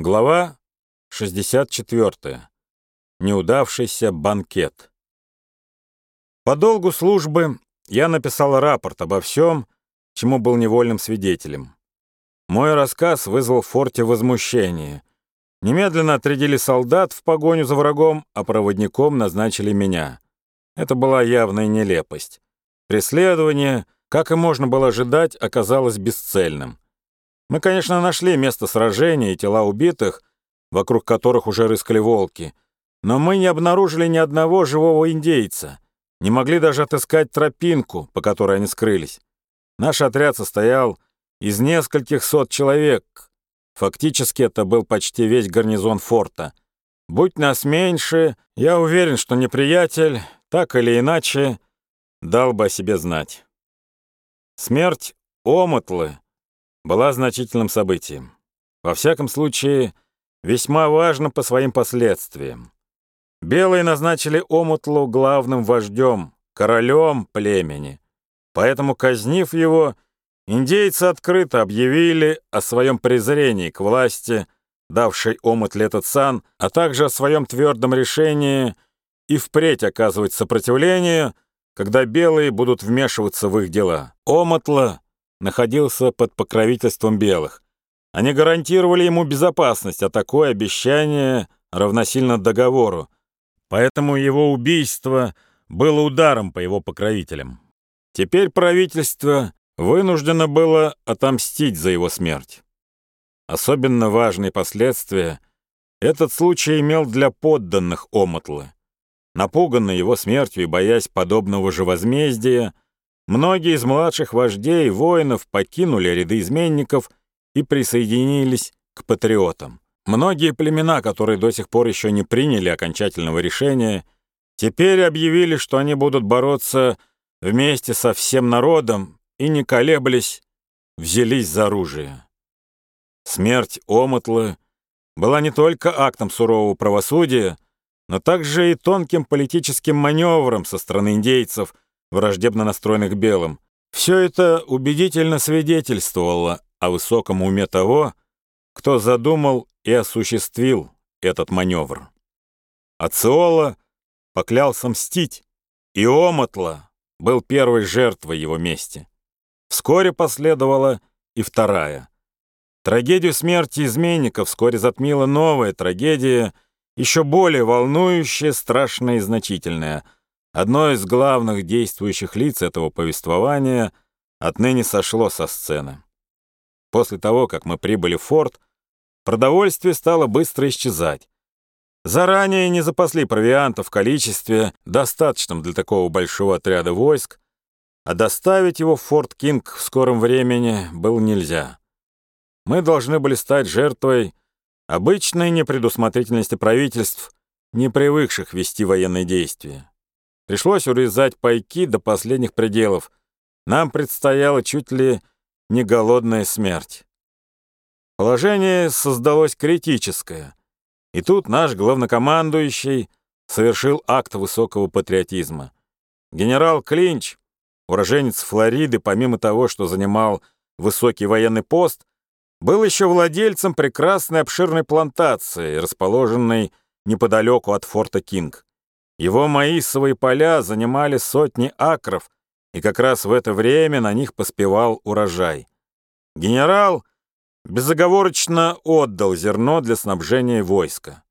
Глава 64. Неудавшийся банкет. По долгу службы я написал рапорт обо всем, чему был невольным свидетелем. Мой рассказ вызвал в форте возмущение. Немедленно отрядили солдат в погоню за врагом, а проводником назначили меня. Это была явная нелепость. Преследование, как и можно было ожидать, оказалось бесцельным. Мы, конечно, нашли место сражения и тела убитых, вокруг которых уже рыскали волки, но мы не обнаружили ни одного живого индейца, не могли даже отыскать тропинку, по которой они скрылись. Наш отряд состоял из нескольких сот человек. Фактически это был почти весь гарнизон форта. Будь нас меньше, я уверен, что неприятель, так или иначе, дал бы о себе знать. Смерть Омытлы была значительным событием. Во всяком случае, весьма важно по своим последствиям. Белые назначили Омутлу главным вождем, королем племени. Поэтому, казнив его, индейцы открыто объявили о своем презрении к власти, давшей Омутле этот сан, а также о своем твердом решении и впредь оказывать сопротивление, когда белые будут вмешиваться в их дела. Омутла находился под покровительством белых. Они гарантировали ему безопасность, а такое обещание равносильно договору. Поэтому его убийство было ударом по его покровителям. Теперь правительство вынуждено было отомстить за его смерть. Особенно важные последствия этот случай имел для подданных Омотлы. Напуганные его смертью и боясь подобного же возмездия, Многие из младших вождей, воинов покинули ряды изменников и присоединились к патриотам. Многие племена, которые до сих пор еще не приняли окончательного решения, теперь объявили, что они будут бороться вместе со всем народом и, не колеблясь, взялись за оружие. Смерть Омытлы была не только актом сурового правосудия, но также и тонким политическим маневром со стороны индейцев – враждебно настроенных белым. Все это убедительно свидетельствовало о высоком уме того, кто задумал и осуществил этот маневр. Ациола поклялся мстить, и Омотла был первой жертвой его мести. Вскоре последовала и вторая. Трагедию смерти изменников вскоре затмила новая трагедия, еще более волнующая, страшная и значительная — Одно из главных действующих лиц этого повествования отныне сошло со сцены. После того, как мы прибыли в форт, продовольствие стало быстро исчезать. Заранее не запасли провианта в количестве, достаточном для такого большого отряда войск, а доставить его в Форт Кинг в скором времени было нельзя. Мы должны были стать жертвой обычной непредусмотрительности правительств, не привыкших вести военные действия. Пришлось урезать пайки до последних пределов. Нам предстояла чуть ли не голодная смерть. Положение создалось критическое. И тут наш главнокомандующий совершил акт высокого патриотизма. Генерал Клинч, уроженец Флориды, помимо того, что занимал высокий военный пост, был еще владельцем прекрасной обширной плантации, расположенной неподалеку от форта Кинг. Его маисовые поля занимали сотни акров, и как раз в это время на них поспевал урожай. Генерал безоговорочно отдал зерно для снабжения войска.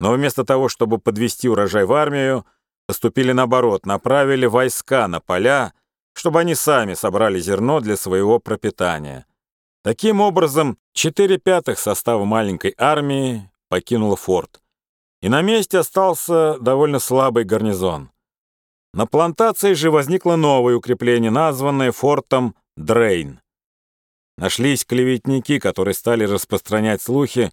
Но вместо того, чтобы подвести урожай в армию, поступили наоборот, направили войска на поля, чтобы они сами собрали зерно для своего пропитания. Таким образом, четыре пятых состава маленькой армии покинуло форт и на месте остался довольно слабый гарнизон. На плантации же возникло новое укрепление, названное фортом Дрейн. Нашлись клеветники, которые стали распространять слухи,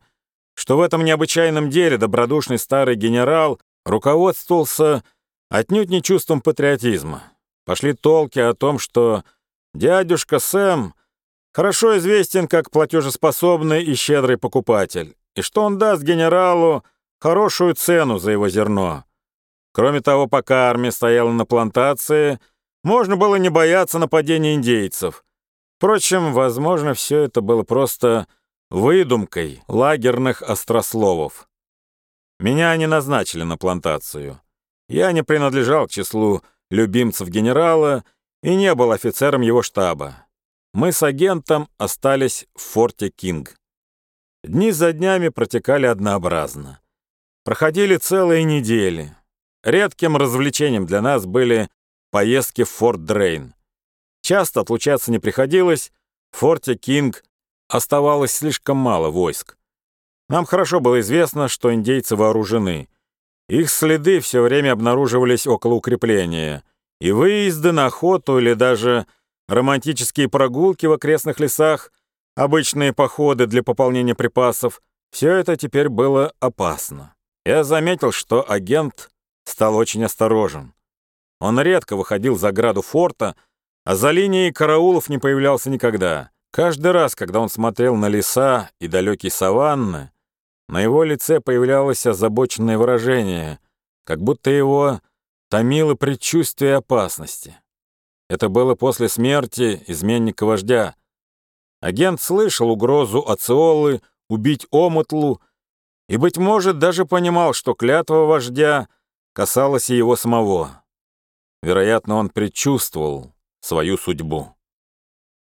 что в этом необычайном деле добродушный старый генерал руководствовался отнюдь не чувством патриотизма. Пошли толки о том, что дядюшка Сэм хорошо известен как платежеспособный и щедрый покупатель, и что он даст генералу хорошую цену за его зерно. Кроме того, пока армия стояла на плантации, можно было не бояться нападения индейцев. Впрочем, возможно, все это было просто выдумкой лагерных острословов. Меня не назначили на плантацию. Я не принадлежал к числу любимцев генерала и не был офицером его штаба. Мы с агентом остались в форте Кинг. Дни за днями протекали однообразно. Проходили целые недели. Редким развлечением для нас были поездки в Форт Дрейн. Часто отлучаться не приходилось, в форте Кинг оставалось слишком мало войск. Нам хорошо было известно, что индейцы вооружены. Их следы все время обнаруживались около укрепления, и выезды на охоту или даже романтические прогулки в окрестных лесах, обычные походы для пополнения припасов — все это теперь было опасно. Я заметил, что агент стал очень осторожен. Он редко выходил за граду форта, а за линией караулов не появлялся никогда. Каждый раз, когда он смотрел на леса и далекие саванны, на его лице появлялось озабоченное выражение, как будто его томило предчувствие опасности. Это было после смерти изменника-вождя. Агент слышал угрозу Ациолы убить Омутлу и, быть может, даже понимал, что клятва вождя касалась и его самого. Вероятно, он предчувствовал свою судьбу.